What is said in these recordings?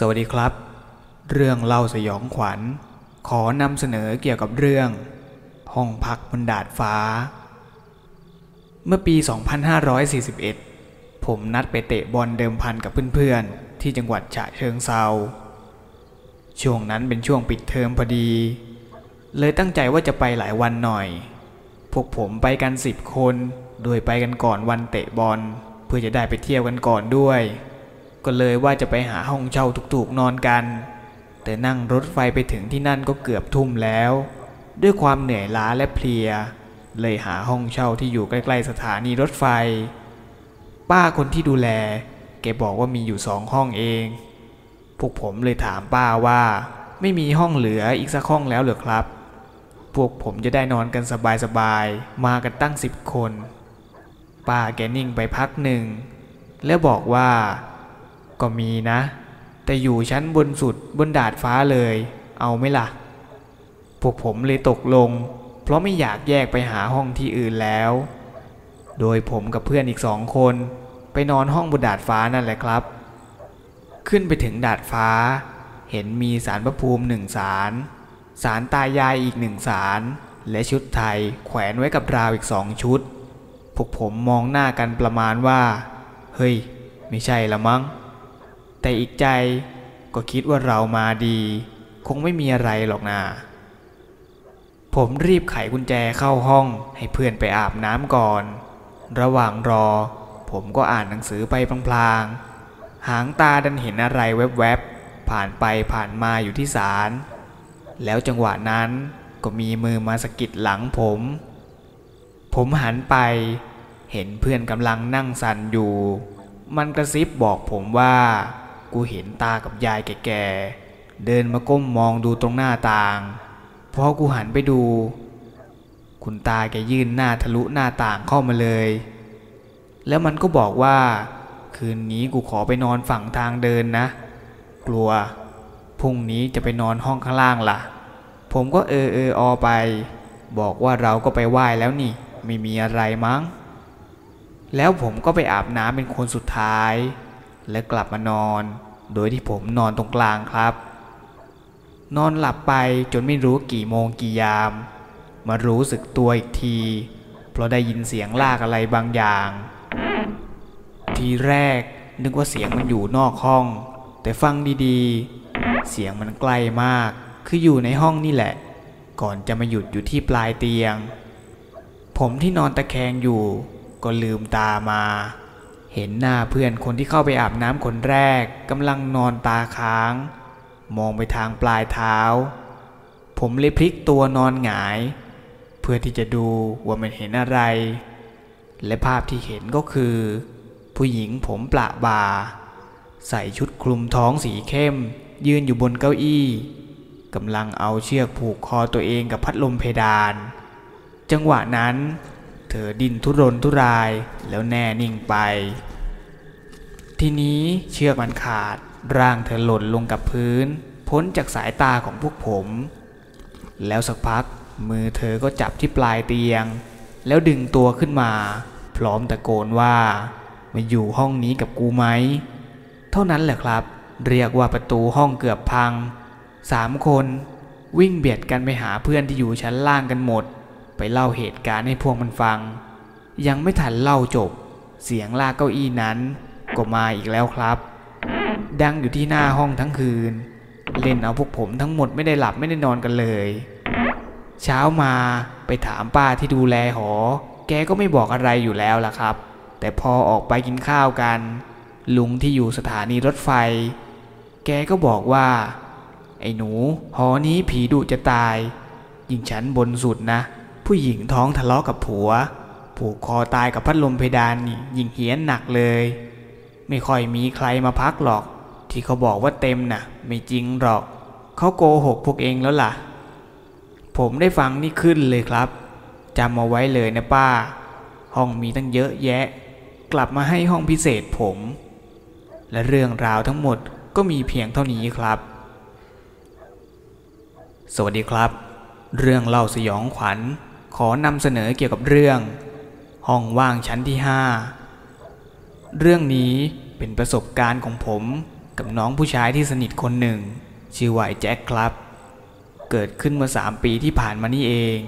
สวัสดีครับ เรื่องเล่าสยองขวัญ ขอนำเสนอเกี่ยวกับเรื่อง ห้องพักบนดาดฟ้า เมื่อปี 2541 ผมนัดไปเตะบอลเดิมพันกับเพื่อนๆ ที่จังหวัดฉะเชิงเซาช่วงนั้นเป็นช่วงปิดเทอมพอดี เลยตั้งใจว่าจะไปหลายวันหน่อย พวกผมไปกันสิบคน โดยไปกันก่อนวันเตะบอล เพื่อจะได้ไปเที่ยวกันก่อนด้วย ก็เลยว่าจะไปหาห้องเช่าถูกๆนอนกัน แต่นั่งรถไฟไปถึงที่นั่นก็เกือบทุ่มแล้ว ด้วยความเหนื่อยล้าและเพลีย เลยหาห้องเช่าที่อยู่ใกล้ๆสถานีรถไฟ ป้าคนที่ดูแล แกบอกว่ามีอยู่สองห้องเอง พวกผมเลยถามป้าว่า ไม่มีห้องเหลืออีกสักห้องแล้วหรือครับ พวกผมจะได้นอนกันสบายๆมากันตั้งสิบคนป้าแกนิ่งไปพักหนึ่ง แล้วบอกว่า ก็มีนะ แต่อยู่ชั้นบนสุดบนดาดฟ้าเลย เอาไหมล่ะ พวกผมเลยตกลง เพราะไม่อยากแยกไปหาห้องที่อื่นแล้ว โดยผมกับเพื่อนอีกสองคน ไปนอนห้องบนดาดฟ้านั่นแหละครับ ขึ้นไปถึงดาดฟ้า เห็นมีสารพระภูมิหนึ่งสาร สารตายายอีกหนึ่งสาร และชุดไทยแขวนไว้กับราวอีกสองชุดพวกผมมองหน้ากันประมาณว่า เฮ้ย ไม่ใช่ละมั้ง แต่อีกใจก็คิดว่าเรามาดี คงไม่มีอะไรหรอกนาผมรีบไขกุญแจเข้าห้องให้เพื่อนไปอาบน้ำก่อน ระหว่างรอ ผมก็อ่านหนังสือไปพลางๆ หางตาดันเห็นอะไรแวบๆ ผ่านไปผ่านมาอยู่ที่ศาล แล้วจังหวะนั้นก็มีมือมาสะกิดหลังผม ผมหันไปเห็นเพื่อนกำลังนั่งสั่นอยู่ มันกระซิบบอกผมว่า กูเห็นตากับยายแก่ๆ เดินมาก้มมองดูตรงหน้าต่าง พอกูหันไปดู คุณตาแกยื่นหน้าทะลุหน้าต่างเข้ามาเลย แล้วมันก็บอกว่า คืนนี้กูขอไปนอนฝั่งทางเดินนะ กลัว พรุ่งนี้จะไปนอนห้องข้างล่างล่ะ ผมก็เออเออออไป บอกว่าเราก็ไปไหว้แล้วนี่ ไม่มีอะไรมั้ง แล้วผมก็ไปอาบน้ำเป็นคนสุดท้าย และกลับมานอน โดยที่ผมนอนตรงกลางครับ นอนหลับไปจนไม่รู้กี่โมงกี่ยาม มารู้สึกตัวอีกที เพราะได้ยินเสียงลากอะไรบางอย่าง ทีแรกนึกว่าเสียงมันอยู่นอกห้อง แต่ฟังดีๆ เสียงมันใกล้มาก คืออยู่ในห้องนี่แหละ ก่อนจะมาหยุดอยู่ที่ปลายเตียง ผมที่นอนตะแคงอยู่ก็ลืมตามา เห็นหน้าเพื่อนคนที่เข้าไปอาบน้ำคนแรกกำลังนอนตาค้าง มองไปทางปลายเท้า ผมเลยพลิกตัวนอนหงาย เพื่อที่จะดูว่ามันเห็นอะไร และภาพที่เห็นก็คือ ผู้หญิงผมประบา ใส่ชุดคลุมท้องสีเข้ม ยืนอยู่บนเก้าอี้กำลังเอาเชือกผูกคอตัวเองกับพัดลมเพดาน จังหวะนั้น ธอดิ้นทุรนทุรายแล้วแน่นิ่งไป ทีนี้เชือกมันขาดร่างเธอหล่นลงกับพื้น พ้นจากสายตาของพวกผม แล้วสักพักมือเธอก็จับที่ปลายเตียง แล้วดึงตัวขึ้นมา พร้อมตะโกนว่า มาอยู่ห้องนี้กับกูไหม เท่านั้นแหละครับ เรียกว่าประตูห้องเกือบพังสามคนวิ่งเบียดกันไปหาเพื่อนที่อยู่ชั้นล่างกันหมด ไปเล่าเหตุการณ์ให้พวกมันฟัง ยังไม่ทันเล่าจบ เสียงลากเก้าอี้นั้นก็มาอีกแล้วครับ ดังอยู่ที่หน้าห้องทั้งคืน เล่นเอาพวกผมทั้งหมดไม่ได้หลับไม่ได้นอนกันเลย เช้ามาไปถามป้าที่ดูแลหอ แกก็ไม่บอกอะไรอยู่แล้วล่ะครับ แต่พอออกไปกินข้าวกัน ลุงที่อยู่สถานีรถไฟ แกก็บอกว่า ไอ้หนู หอนี้ผีดุจะตาย ยิ่งชั้นบนสุดนะ ผู้หญิงท้องทะเลาะกับผัว ผูกคอตายกับพัดลมเพดานนี่ยิ่งเฮี้ยนหนักเลย ไม่ค่อยมีใครมาพักหรอก ที่เขาบอกว่าเต็มน่ะ ไม่จริงหรอก เขาโกหกพวกเองแล้วล่ะ ผมได้ฟังนี่ขึ้นเลยครับจำเอาไว้เลยนะป้า ห้องมีตั้งเยอะแยะ กลับมาให้ห้องพิเศษผม และเรื่องราวทั้งหมดก็มีเพียงเท่านี้ครับ สวัสดีครับ เรื่องเล่าสยองขวัญ ขอนำเสนอเกี่ยวกับเรื่อง ห้องว่างชั้นที่ 5 เรื่องนี้เป็นประสบการณ์ของผมกับน้องผู้ชายที่สนิทคนหนึ่ง ชื่อว่าไอ้แจ็คครับ เกิดขึ้นเมื่อสามปีที่ผ่านมานี่เอง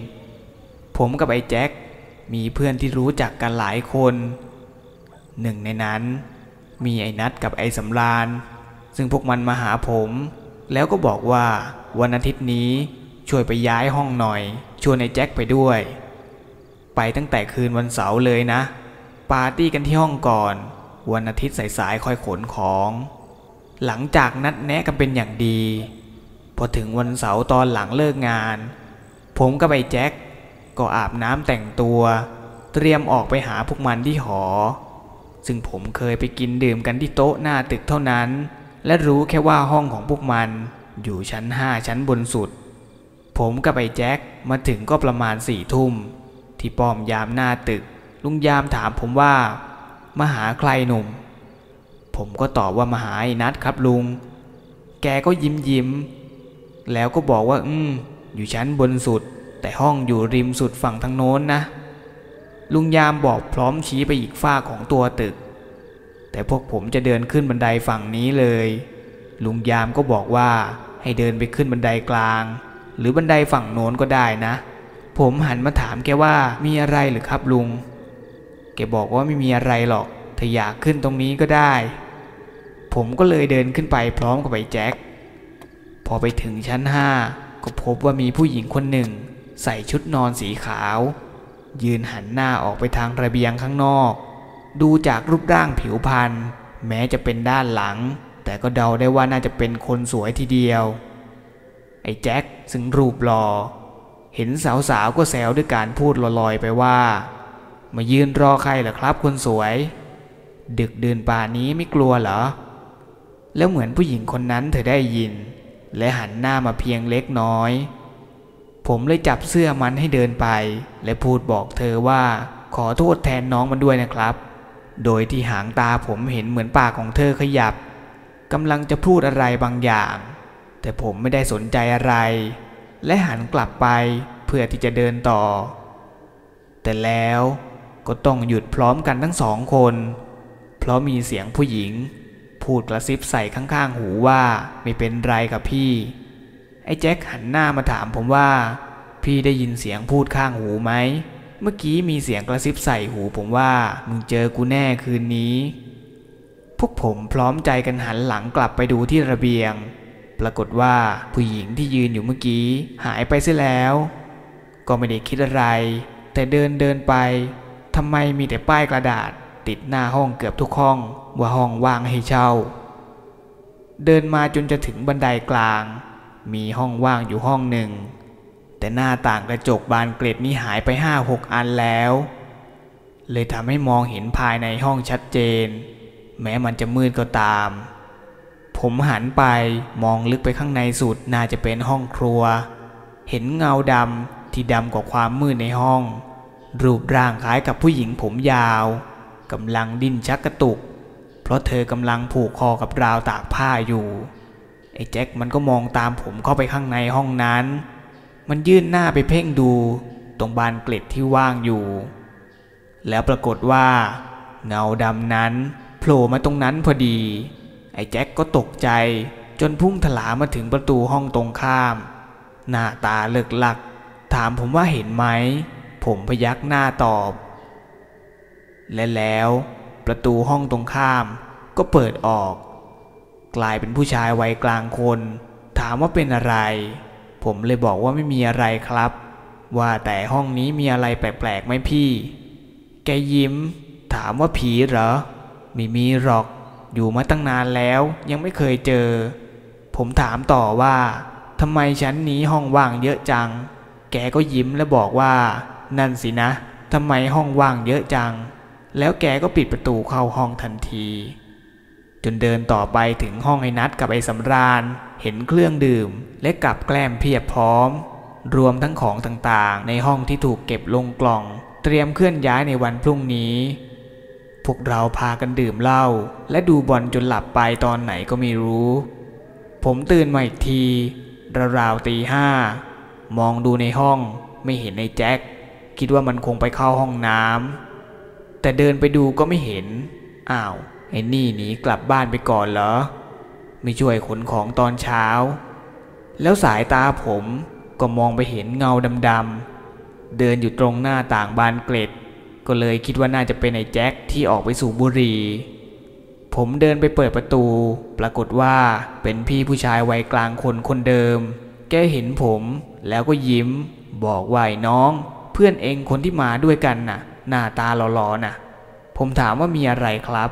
ผมกับไอ้แจ็คมีเพื่อนที่รู้จักกันหลายคน หนึ่งในนั้น มีไอ้นัดกับไอ้สำรานซึ่งพวกมันมาหาผม แล้วก็บอกว่าวันอาทิตย์นี้ช่วยไปย้ายห้องหน่อย ชวนไอ้แจ็คไปด้วย ไปตั้งแต่คืนวันเสาร์เลยนะ ปาร์ตี้กันที่ห้องก่อน วันอาทิตย์สายๆคอยขนของ หลังจากนัดแนะกันเป็นอย่างดี พอถึงวันเสาร์ตอนหลังเลิกงาน ผมกับไอ้แจ็คก็อาบน้ำแต่งตัว เตรียมออกไปหาพวกมันที่หอ ซึ่งผมเคยไปกินดื่มกันที่โต๊ะหน้าตึกเท่านั้น และรู้แค่ว่าห้องของพวกมันอยู่ชั้นห้าชั้นบนสุด ผมกับไอ้แจ็คมาถึงก็ประมาณสี่ทุ่ม ที่ป้อมยามหน้าตึก ลุงยามถามผมว่า มาหาใครหนุ่ม ผมก็ตอบว่ามาหาไอ้นัดครับลุง แกก็ยิ้มยิ้ม แล้วก็บอกว่า อืม อยู่ชั้นบนสุด แต่ห้องอยู่ริมสุดฝั่งทางโน้นนะ ลุงยามบอกพร้อมชี้ไปอีกฝ้าของตัวตึก แต่พวกผมจะเดินขึ้นบันไดฝั่งนี้เลย ลุงยามก็บอกว่าให้เดินไปขึ้นบันไดกลาง หรือบันไดฝั่งโน้นก็ได้นะ ผมหันมาถามแกว่ามีอะไรหรือครับลุง แกบอกว่าไม่มีอะไรหรอก ถ้าอยากขึ้นตรงนี้ก็ได้ ผมก็เลยเดินขึ้นไปพร้อมกับไอ้แจ็ค พอไปถึงชั้นห้าก็พบว่ามีผู้หญิงคนหนึ่ง ใส่ชุดนอนสีขาว ยืนหันหน้าออกไปทางระเบียงข้างนอก ดูจากรูปร่างผิวพรรณแม้จะเป็นด้านหลัง แต่ก็เดาได้ว่าน่าจะเป็นคนสวยทีเดียว อ้แจ็คซึ่งรูปหลอ่อเห็นสาวๆก็แซวด้วยการพูดลอยๆไปว่า มายืนรอใครเหรอครับคนสวย ดึกเดินป่านี้ไม่กลัวเหรอ แล้วเหมือนผู้หญิงคนนั้นเธอได้ยิน และหันหน้ามาเพียงเล็กน้อย ผมเลยจับเสื้อมันให้เดินไป และพูดบอกเธอว่าขอโทษแทนน้องมันด้วยนะครับ โดยที่หางตาผมเห็นเหมือนปากของเธอขยับกำลังจะพูดอะไรบางอย่าง แต่ผมไม่ได้สนใจอะไร และหันกลับไปเพื่อที่จะเดินต่อ แต่แล้วก็ต้องหยุดพร้อมกันทั้งสองคน เพราะมีเสียงผู้หญิง พูดกระซิบใส่ข้างๆหูว่าไม่เป็นไรกับพี่ ไอ้แจ็คหันหน้ามาถามผมว่า พี่ได้ยินเสียงพูดข้างหูไหม เมื่อกี้มีเสียงกระซิบใส่หูผมว่ามึงเจอกูแน่คืนนี้ พวกผมพร้อมใจกันหันหลังกลับไปดูที่ระเบียง ปรากฏว่าผู้หญิงที่ยืนอยู่เมื่อกี้หายไปเสียแล้ว ก็ไม่ได้คิดอะไร แต่เดินเดินไปทำไมมีแต่ป้ายกระดาษ ติดหน้าห้องเกือบทุกห้องว่าห้องว่างให้เช่า เดินมาจนจะถึงบันไดกลาง มีห้องว่างอยู่ห้องหนึ่ง แต่หน้าต่างกระจกบานเกล็ดนี้หายไปห้าหกอันแล้ว เลยทำให้มองเห็นภายในห้องชัดเจน แม้มันจะมืดก็ตาม ผมหันไปมองลึกไปข้างในสุดน่าจะเป็นห้องครัว เห็นเงาดำที่ดำกว่าความมืดในห้อง รูปร่างคล้ายกับผู้หญิงผมยาวกำลังดิ้นชักกระตุก เพราะเธอกำลังผูกคอกับราวตากผ้าอยู่ไอ้แจ็คมันก็มองตามผมเข้าไปข้างในห้องนั้น มันยื่นหน้าไปเพ่งดูตรงบานเกล็ดที่ว่างอยู่ แล้วปรากฏว่า เงาดำนั้นโผล่มาตรงนั้นพอดี อ้แจ็คก็ตกใจจนพุ่งถลามาถึงประตูห้องตรงข้าม หน้าตาเลิกลัก ถามผมว่าเห็นไหม ผมพยักหน้าตอบ และแล้วประตูห้องตรงข้ามก็เปิดออก กลายเป็นผู้ชายวัยกลางคน ถามว่าเป็นอะไร ผมเลยบอกว่าไม่มีอะไรครับ ว่าแต่ห้องนี้มีอะไรแปลกๆไหมพี่ แกยิ้ม ถามว่าผีเหรอ ไม่มีหรอก อยู่มาตั้งนานแล้วยังไม่เคยเจอ ผมถามต่อว่าทำไมชั้นนี้ห้องว่างเยอะจัง แกก็ยิ้มและบอกว่า นั่นสินะทำไมห้องว่างเยอะจัง แล้วแกก็ปิดประตูเข้าห้องทันที จนเดินต่อไปถึงห้องไอ้นัดกับไอ้สำราญ เห็นเครื่องดื่ม และกับแกล้มเพียบพร้อม รวมทั้งของต่างๆ ในห้องที่ถูกเก็บลงกล่อง เตรียมเคลื่อนย้ายในวันพรุ่งนี้ พวกเราพากันดื่มเหล้าและดูบอลจนหลับไปตอนไหนก็ไม่รู้ ผมตื่นมาอีกทีราวๆตีห้ามองดูในห้องไม่เห็นในแจ็คคิดว่ามันคงไปเข้าห้องน้ำแต่เดินไปดูก็ไม่เห็น อ้าวไอ้นี่หนีกลับบ้านไปก่อนเหรอ ไม่ช่วยขนของตอนเช้า แล้วสายตาผมก็มองไปเห็นเงาดำๆเดินอยู่ตรงหน้าต่างบานเกล็ด ก็เลยคิดว่าน่าจะเป็นไอ้แจ็คที่ออกไปสูบบุหรี่ ผมเดินไปเปิดประตู ปรากฏว่าเป็นพี่ผู้ชายวัยกลางคนคนเดิม แกเห็นผมแล้วก็ยิ้ม บอกว่าไอ้น้อง เพื่อนเองคนที่มาด้วยกันน่ะ หน้าตาหล่อๆน่ะ ผมถามว่ามีอะไรครับ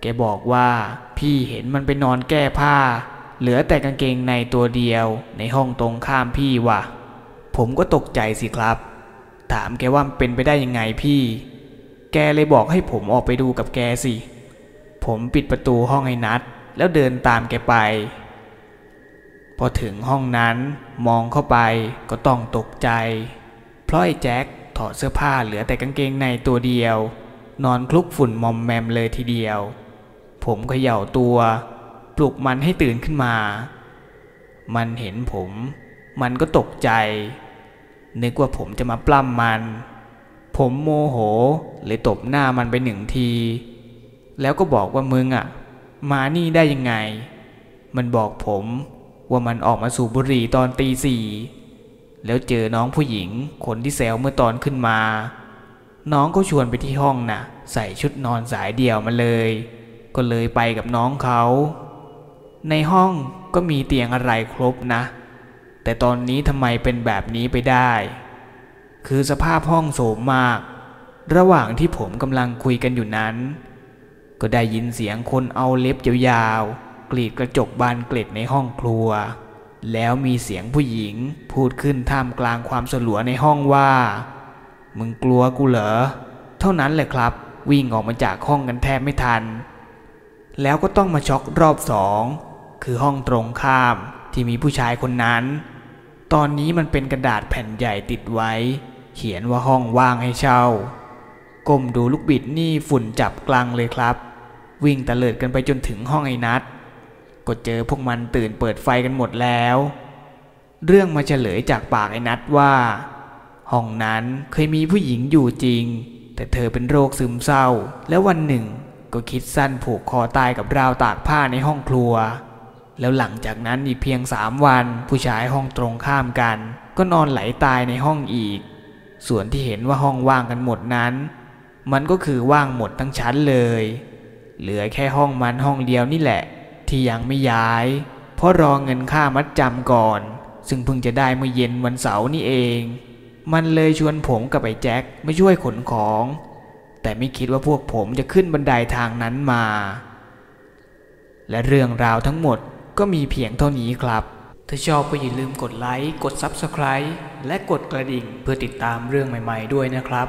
แกบอกว่าพี่เห็นมันไปนอนแก้ผ้า เหลือแต่กางเกงในตัวเดียวในห้องตรงข้ามพี่ว่ะ ผมก็ตกใจสิครับ ถามแกว่าเป็นไปได้ยังไงพี่ แกเลยบอกให้ผมออกไปดูกับแกสิ ผมปิดประตูห้องให้นัด แล้วเดินตามแกไป พอถึงห้องนั้นมองเข้าไปก็ต้องตกใจ เพราะไอ้แจ็คถอดเสื้อผ้าเหลือแต่กางเกงในตัวเดียว นอนคลุกฝุ่นมอมแมมเลยทีเดียว ผมเขย่าตัว ปลุกมันให้ตื่นขึ้นมา มันเห็นผม มันก็ตกใจ นึกว่าผมจะมาปล้ำมัน ผมโมโหเลยตบหน้ามันไปหนึ่งที แล้วก็บอกว่ามึงอะ มานี่ได้ยังไง มันบอกผมว่ามันออกมาสูบบุหรี่ตอนตีสี่แล้วเจอน้องผู้หญิงคนที่แซวเมื่อตอนขึ้นมา น้องก็ชวนไปที่ห้องน่ะ ใส่ชุดนอนสายเดี่ยวมาเลย ก็เลยไปกับน้องเขา ในห้องก็มีเตียงอะไรครบนะ แต่ตอนนี้ทำไมเป็นแบบนี้ไปได้ คือสภาพห้องโสมมาก ระหว่างที่ผมกำลังคุยกันอยู่นั้น ก็ได้ยินเสียงคนเอาเล็บยาวๆกรีดกระจกบานเกล็ดในห้องครัว แล้วมีเสียงผู้หญิงพูดขึ้นท่ามกลางความสลัวในห้องว่า มึงกลัวกูเหรอ เท่านั้นแหละครับ วิ่งออกมาจากห้องกันแทบไม่ทัน แล้วก็ต้องมาช็อกรอบสองคือห้องตรงข้ามที่มีผู้ชายคนนั้น ตอนนี้มันเป็นกระดาษแผ่นใหญ่ติดไว้ เขียนว่าห้องว่างให้เช่า ก้มดูลูกบิดนี่ฝุ่นจับกลางเลยครับ วิ่งตะเลิดกันไปจนถึงห้องไอ้นัดก็เจอพวกมันตื่นเปิดไฟกันหมดแล้ว เรื่องมาเฉลยจากปากไอ้นัดว่า ห้องนั้นเคยมีผู้หญิงอยู่จริง แต่เธอเป็นโรคซึมเศร้า แล้ววันหนึ่งก็คิดสั้นผูกคอตายกับราวตากผ้าในห้องครัว แล้วหลังจากนั้นอีกเพียงสามวัน ผู้ชายห้องตรงข้ามกัน ก็นอนไหลตายในห้องอีก ส่วนที่เห็นว่าห้องว่างกันหมดนั้น มันก็คือว่างหมดทั้งชั้นเลย เหลือแค่ห้องมันห้องเดียวนี่แหละ ที่ยังไม่ย้าย เพราะรอเงินค่ามัดจำก่อน ซึ่งเพิ่งจะได้เมื่อเย็นวันเสาร์นี่เอง มันเลยชวนผมกับไอ้แจ็คมาช่วยขนของ แต่ไม่คิดว่าพวกผมจะขึ้นบันไดาทางนั้นมา และเรื่องราวทั้งหมด ก็มีเพียงเท่านี้ครับ ถ้าชอบก็อย่าลืมกดไลค์ กด Subscribe และกดกระดิ่งเพื่อติดตามเรื่องใหม่ ๆ ด้วยนะครับ